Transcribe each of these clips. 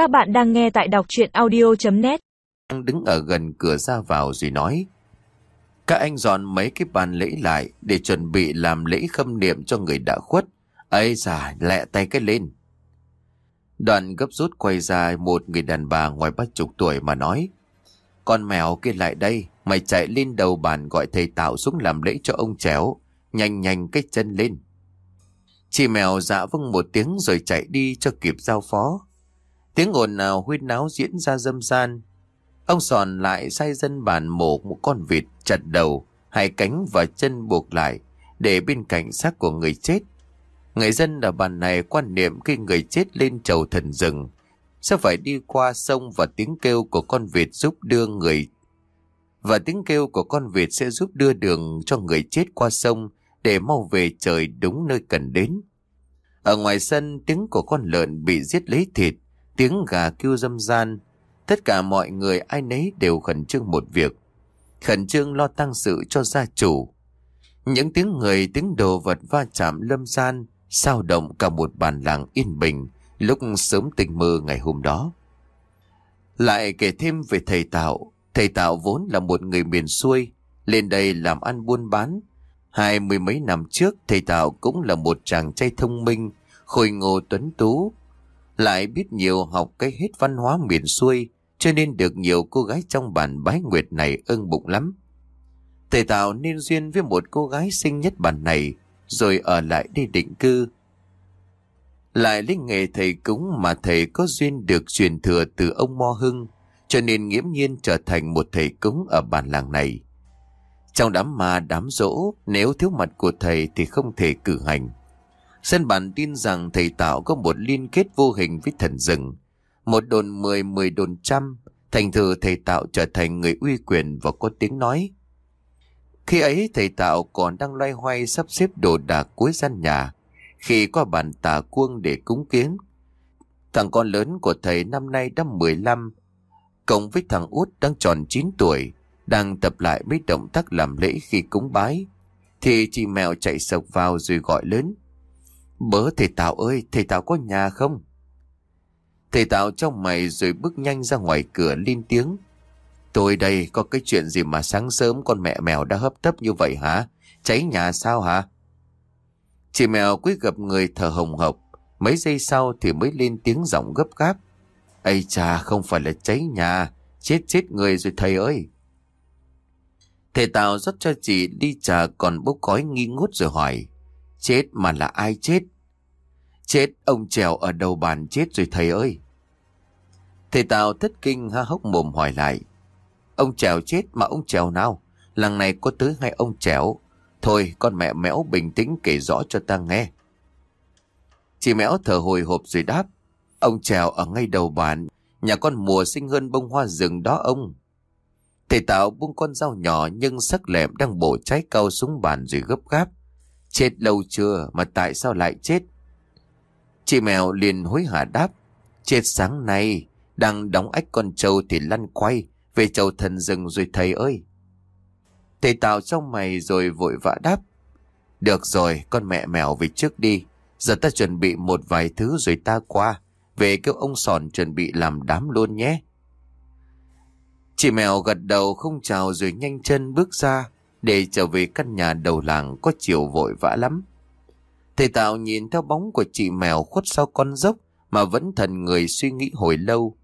Các bạn đang nghe tại đọc chuyện audio.net đang đứng ở gần cửa ra vào rồi nói Các anh dọn mấy cái bàn lễ lại để chuẩn bị làm lễ khâm niệm cho người đã khuất. ấy già, lẹ tay cái lên. Đoàn gấp rút quay ra một người đàn bà ngoài ba chục tuổi mà nói Con mèo kia lại đây, mày chạy lên đầu bàn gọi thầy Tạo xuống làm lễ cho ông chéo. Nhanh nhanh cái chân lên. Chị mèo dạ vâng một tiếng rồi chạy đi cho kịp giao phó. Tiếng ồn nào huyên náo diễn ra dâm gian. Ông sòn lại sai dân bàn mổ một con vịt chặt đầu, hai cánh và chân buộc lại để bên cạnh xác của người chết. Người dân ở bàn này quan niệm khi người chết lên chầu thần rừng sẽ phải đi qua sông và tiếng kêu của con vịt giúp đưa người và tiếng kêu của con vịt sẽ giúp đưa đường cho người chết qua sông để mau về trời đúng nơi cần đến. Ở ngoài sân tiếng của con lợn bị giết lấy thịt, tiếng gà kêu dâm gian. Tất cả mọi người ai nấy đều khẩn trương một việc. Khẩn trương lo tăng sự cho gia chủ. Những tiếng người, tiếng đồ vật va chạm lâm gian, sao động cả một bản làng yên bình lúc sớm tình mơ ngày hôm đó. Lại kể thêm về thầy Tạo. Thầy Tạo vốn là một người miền xuôi, lên đây làm ăn buôn bán. Hai mươi mấy năm trước, thầy Tạo cũng là một chàng trai thông minh, khôi ngô tuấn tú. Lại biết nhiều học cái hết văn hóa miền xuôi, cho nên được nhiều cô gái trong bản bái nguyệt này ưng bụng lắm. Thầy Tạo nên duyên với một cô gái xinh nhất bản này, rồi ở lại đi định cư. Lại lấy nghề thầy cúng mà thầy có duyên được truyền thừa từ ông Mo Hưng, cho nên nghiễm nhiên trở thành một thầy cúng ở bản làng này. Trong đám ma đám dỗ, nếu thiếu mặt của thầy thì không thể cử hành. Dân bản tin rằng thầy Tạo có một liên kết vô hình với thần rừng. Một đồn mười, mười đồn trăm, thành thử thầy Tạo trở thành người uy quyền và có tiếng nói. Khi ấy thầy Tạo còn đang loay hoay sắp xếp đồ đạc cuối gian nhà, khi qua bàn tà cuông để cúng kiến. Thằng con lớn của thầy năm nay đã 15, cộng với thằng út đang tròn 9 tuổi, đang tập lại mấy động tác làm lễ khi cúng bái. Thì chị mèo chạy sộc vào rồi gọi lớn. Bớ thầy Tạo ơi, thầy Tạo có nhà không? Thầy Tạo trong mày rồi bước nhanh ra ngoài cửa lên tiếng. Tôi đây, có cái chuyện gì mà sáng sớm con mẹ mèo đã hấp tấp như vậy hả? Cháy nhà sao hả? Chị mèo quý gặp người thở hồng hộc, mấy giây sau thì mới lên tiếng giọng gấp gáp. Ây cha, không phải là cháy nhà, chết chết người rồi thầy ơi. Thầy Tào rót cho chị đi trà còn bốc khói nghi ngút rồi hỏi. Chết mà là ai chết? Chết, ông trèo ở đầu bàn chết rồi thầy ơi. Thầy Tào thất kinh ha hốc mồm hỏi lại. Ông trèo chết mà ông trèo nào? Làng này có tới hai ông trèo. Thôi, con mẹ mẽo bình tĩnh kể rõ cho ta nghe. Chị mẽo thở hồi hộp rồi đáp. Ông trèo ở ngay đầu bàn. Nhà con mùa sinh hơn bông hoa rừng đó ông. Thầy tào buông con dao nhỏ nhưng sắc lẹm đang bổ trái cao xuống bàn rồi gấp gáp. Chết lâu chưa mà tại sao lại chết? Chị mèo liền hối hả đáp. Chết sáng nay, đang đóng ách con trâu thì lăn quay, về trâu thần rừng rồi thầy ơi. Thầy Tạo trong mày rồi vội vã đáp. Được rồi, con mẹ mèo về trước đi. Giờ ta chuẩn bị một vài thứ rồi ta qua. Về kêu ông sòn chuẩn bị làm đám luôn nhé. Chị mèo gật đầu không chào rồi nhanh chân bước ra để trở về căn nhà đầu làng có chiều vội vã lắm. Thầy Tạo nhìn theo bóng của chị mèo khuất sau con dốc mà vẫn thần người suy nghĩ hồi lâu.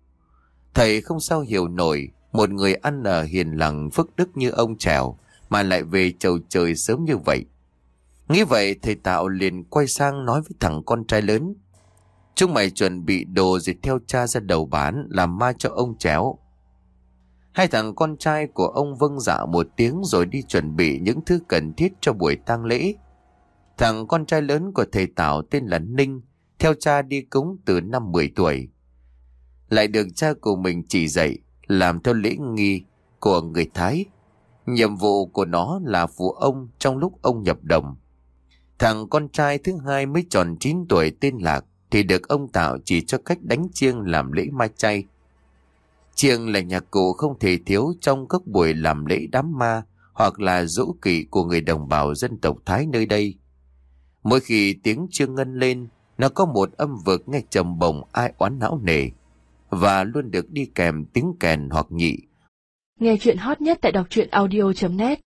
Thầy không sao hiểu nổi, một người ăn ở hiền lặng phước đức như ông trèo mà lại về chầu trời sớm như vậy. Nghĩ vậy, thầy Tạo liền quay sang nói với thằng con trai lớn. Chúng mày chuẩn bị đồ rồi theo cha ra đầu bán làm ma cho ông chéo. Hai thằng con trai của ông vâng dạ một tiếng rồi đi chuẩn bị những thứ cần thiết cho buổi tang lễ. Thằng con trai lớn của thầy Tảo tên là Ninh, theo cha đi cúng từ năm 10 tuổi. Lại được cha của mình chỉ dạy, làm theo lễ nghi của người Thái. Nhiệm vụ của nó là phụ ông trong lúc ông nhập đồng. Thằng con trai thứ hai mới tròn 9 tuổi tên Lạc thì được ông Tạo chỉ cho cách đánh chiêng làm lễ mai chay. Chiêng là nhạc cụ không thể thiếu trong các buổi làm lễ đám ma hoặc là dỗ kỵ của người đồng bào dân tộc Thái nơi đây. Mỗi khi tiếng chiêng ngân lên, nó có một âm vực nghe trầm bồng ai oán não nề. và luôn được đi kèm tiếng kèn hoặc nhị. Nghe chuyện hot nhất tại đọc truyện audio.net